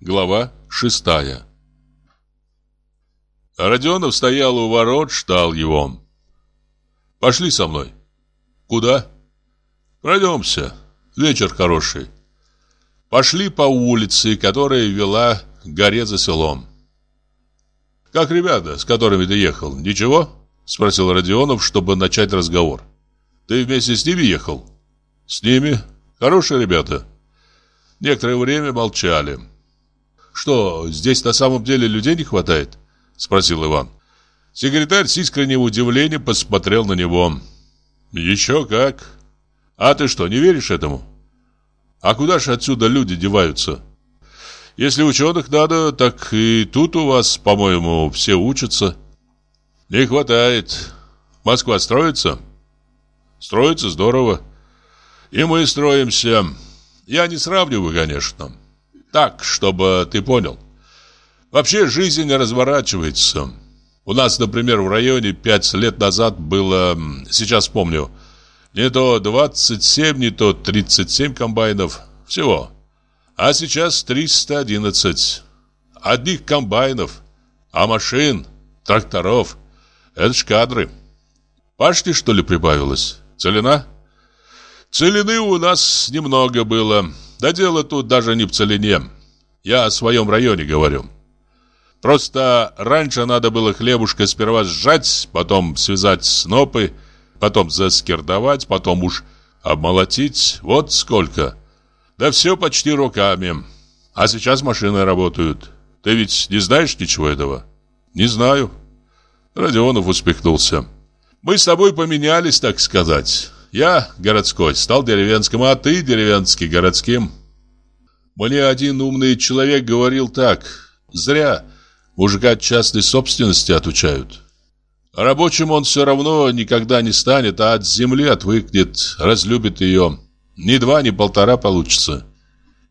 Глава шестая Родионов стоял у ворот, ждал его. «Пошли со мной». «Куда?» «Пройдемся. Вечер хороший». Пошли по улице, которая вела к горе за селом. «Как ребята, с которыми ты ехал, ничего?» Спросил Родионов, чтобы начать разговор. «Ты вместе с ними ехал?» «С ними. Хорошие ребята». Некоторое время молчали. «Что, здесь на самом деле людей не хватает?» Спросил Иван. Секретарь с искренним удивлением посмотрел на него. «Еще как. А ты что, не веришь этому?» «А куда же отсюда люди деваются?» «Если ученых надо, так и тут у вас, по-моему, все учатся». «Не хватает. Москва строится?» «Строится здорово. И мы строимся. Я не сравниваю, конечно. Так, чтобы ты понял. Вообще жизнь разворачивается. У нас, например, в районе пять лет назад было, сейчас помню, не то 27, не то 37 комбайнов. Всего. А сейчас 311. Одних комбайнов. А машин, тракторов. Это ж кадры. Пашни, что ли, прибавилось? Целина? Целины у нас немного было. Да дело тут даже не в целине. Я о своем районе говорю. Просто раньше надо было хлебушка сперва сжать, потом связать снопы, потом заскирдовать, потом уж обмолотить. Вот сколько. Да все почти руками. А сейчас машины работают. Ты ведь не знаешь ничего этого? Не знаю. Родионов усмехнулся. Мы с тобой поменялись, так сказать. Я городской, стал деревенским, а ты деревенский городским. Мне один умный человек говорил так. Зря мужика от частной собственности отучают. Рабочим он все равно никогда не станет, а от земли отвыкнет, разлюбит ее. Ни два, ни полтора получится.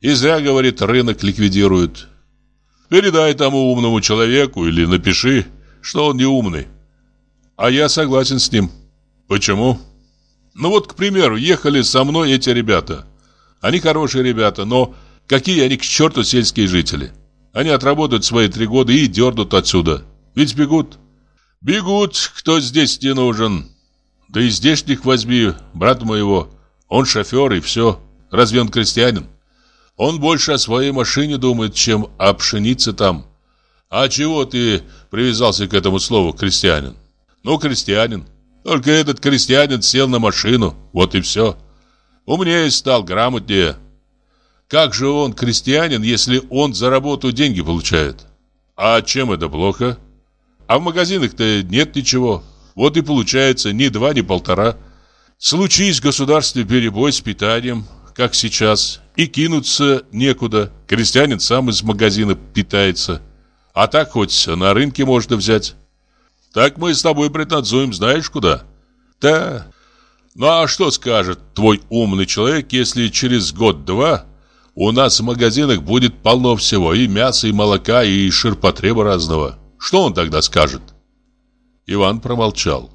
И зря, говорит, рынок ликвидируют. Передай тому умному человеку или напиши, что он не умный. А я согласен с ним. Почему? Ну вот, к примеру, ехали со мной эти ребята. Они хорошие ребята, но какие они к черту сельские жители? Они отработают свои три года и дернут отсюда. Ведь бегут. Бегут, кто здесь не нужен. Да и здешних возьми, брат моего. Он шофер и все. Разве он крестьянин? Он больше о своей машине думает, чем о пшенице там. А чего ты привязался к этому слову «крестьянин»? Ну, крестьянин. Только этот крестьянин сел на машину, вот и все. Умнее стал, грамотнее. Как же он крестьянин, если он за работу деньги получает? А чем это плохо? А в магазинах-то нет ничего. Вот и получается ни два, ни полтора. Случись в государстве перебой с питанием, как сейчас, и кинуться некуда. Крестьянин сам из магазина питается. А так хоть на рынке можно взять. Так мы с тобой претензуем знаешь куда? Да. Ну а что скажет твой умный человек, если через год-два у нас в магазинах будет полно всего, и мяса, и молока, и ширпотреба разного? Что он тогда скажет? Иван промолчал.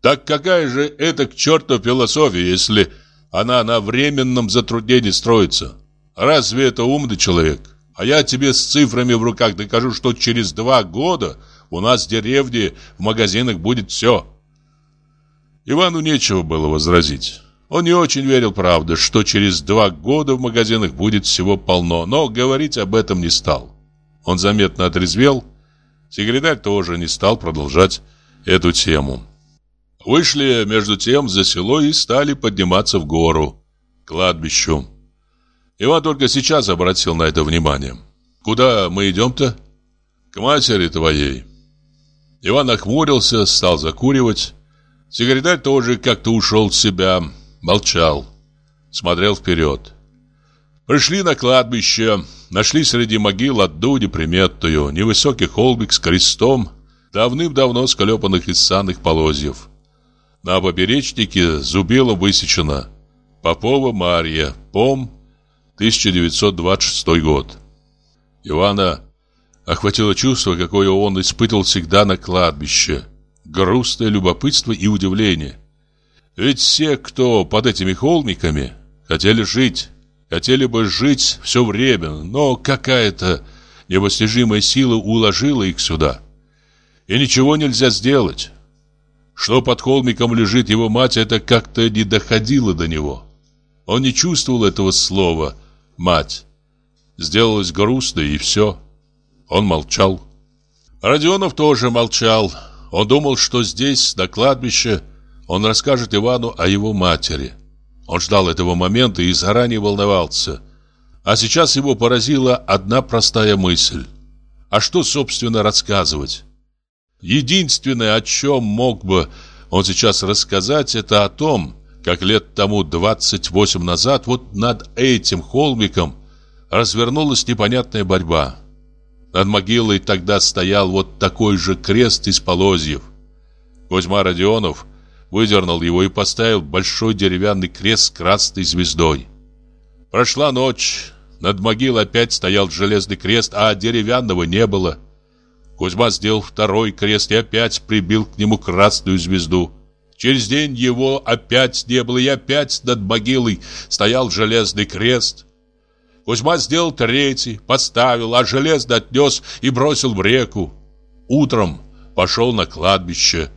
Так какая же это к черту философия, если она на временном затруднении строится? Разве это умный человек? А я тебе с цифрами в руках докажу, что через два года у нас в деревне в магазинах будет все. Ивану нечего было возразить. Он не очень верил, правда, что через два года в магазинах будет всего полно, но говорить об этом не стал. Он заметно отрезвел. Секретарь тоже не стал продолжать эту тему. Вышли между тем за село и стали подниматься в гору, к кладбищу. Иван только сейчас обратил на это внимание. «Куда мы идем-то?» «К матери твоей». Иван охмурился, стал закуривать. Секретарь тоже как-то ушел в себя, молчал, смотрел вперед. Пришли на кладбище, нашли среди могил одну неприметную, невысокий холмик с крестом, давным-давно склепанных из санных полозьев. На поперечнике зубилом высечено «Попова Марья, пом, 1926 год. Ивана охватило чувство, какое он испытывал всегда на кладбище. Грустное любопытство и удивление. Ведь все, кто под этими холмиками, хотели жить. Хотели бы жить все время, но какая-то непостижимая сила уложила их сюда. И ничего нельзя сделать. Что под холмиком лежит его мать, это как-то не доходило до него. Он не чувствовал этого слова «мать». Сделалось грустно, и все. Он молчал. Родионов тоже молчал. Он думал, что здесь, на кладбище, он расскажет Ивану о его матери. Он ждал этого момента и заранее волновался. А сейчас его поразила одна простая мысль. А что, собственно, рассказывать? Единственное, о чем мог бы он сейчас рассказать, это о том, как лет тому 28 назад вот над этим холмиком развернулась непонятная борьба. Над могилой тогда стоял вот такой же крест из полозьев. Кузьма Родионов выдернул его и поставил большой деревянный крест с красной звездой. Прошла ночь, над могилой опять стоял железный крест, а деревянного не было. Кузьма сделал второй крест и опять прибил к нему красную звезду. Через день его опять не было, и опять над могилой стоял железный крест. Кузьма сделал третий, поставил, а железный отнес и бросил в реку. Утром пошел на кладбище.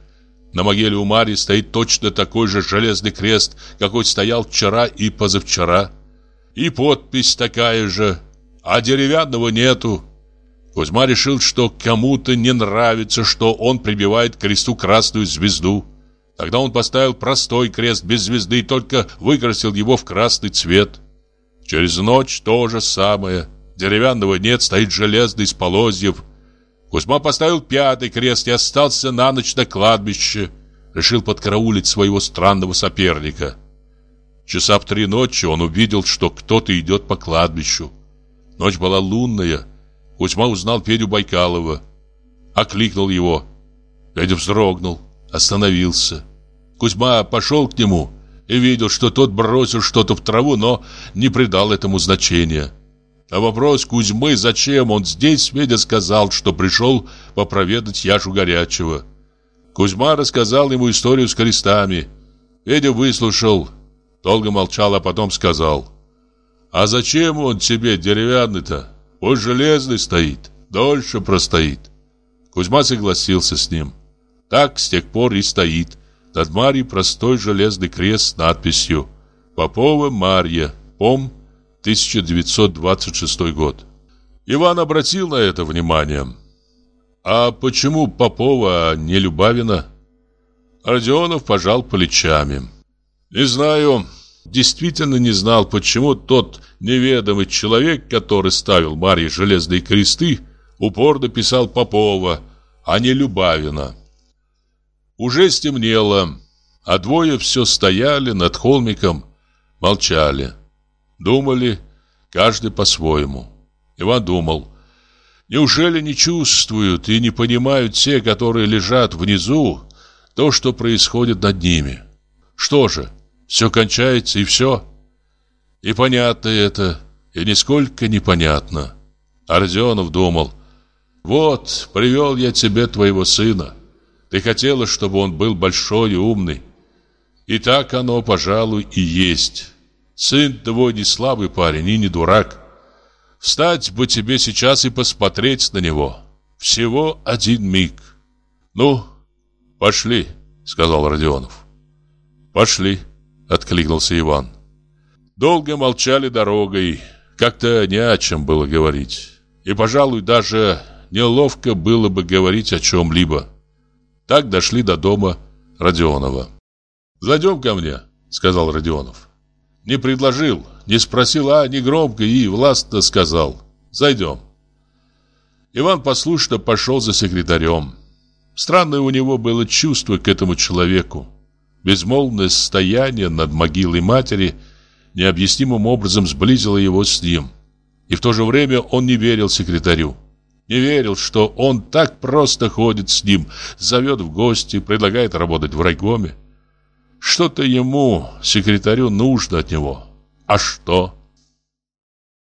На могиле у Марьи стоит точно такой же железный крест, какой стоял вчера и позавчера. И подпись такая же, а деревянного нету. Кузьма решил, что кому-то не нравится, что он прибивает к кресту красную звезду. Тогда он поставил простой крест без звезды и только выкрасил его в красный цвет. Через ночь то же самое. Деревянного нет, стоит железный из полозьев. Кузьма поставил пятый крест и остался на ночь на кладбище. Решил подкараулить своего странного соперника. Часа в три ночи он увидел, что кто-то идет по кладбищу. Ночь была лунная. Кузьма узнал Федю Байкалова. Окликнул его. Федя вздрогнул, остановился. Кузьма пошел к нему и видел, что тот бросил что-то в траву, но не придал этому значения. На вопрос Кузьмы, зачем он здесь, Федя сказал, что пришел попроведать Яшу Горячего. Кузьма рассказал ему историю с крестами. Федя выслушал, долго молчал, а потом сказал. «А зачем он тебе деревянный-то? Пусть железный стоит, дольше простоит». Кузьма согласился с ним. Так с тех пор и стоит. Над Марьей простой железный крест с надписью «Попова Марья, Пом, 1926 год». Иван обратил на это внимание. «А почему Попова, не Любавина?» Родионов пожал плечами. «Не знаю, действительно не знал, почему тот неведомый человек, который ставил Марье железные кресты, упорно писал Попова, а не Любавина. Уже стемнело, а двое все стояли над холмиком, молчали. Думали, каждый по-своему. Иван думал, неужели не чувствуют и не понимают те, которые лежат внизу, то, что происходит над ними? Что же, все кончается и все? И понятно это, и нисколько непонятно. Ардионов думал, вот, привел я тебе твоего сына. Ты хотела, чтобы он был большой и умный. И так оно, пожалуй, и есть. Сын твой не слабый парень и не дурак. Встать бы тебе сейчас и посмотреть на него. Всего один миг. Ну, пошли, сказал Родионов. Пошли, откликнулся Иван. Долго молчали дорогой, как-то не о чем было говорить. И, пожалуй, даже неловко было бы говорить о чем-либо. Так дошли до дома Родионова. «Зайдем ко мне», — сказал Родионов. Не предложил, не спросил, а негромко и властно сказал. «Зайдем». Иван послушно пошел за секретарем. Странное у него было чувство к этому человеку. Безмолвное состояние над могилой матери необъяснимым образом сблизило его с ним. И в то же время он не верил секретарю. Не верил, что он так просто ходит с ним, зовет в гости, предлагает работать в райкоме. Что-то ему, секретарю, нужно от него. А что?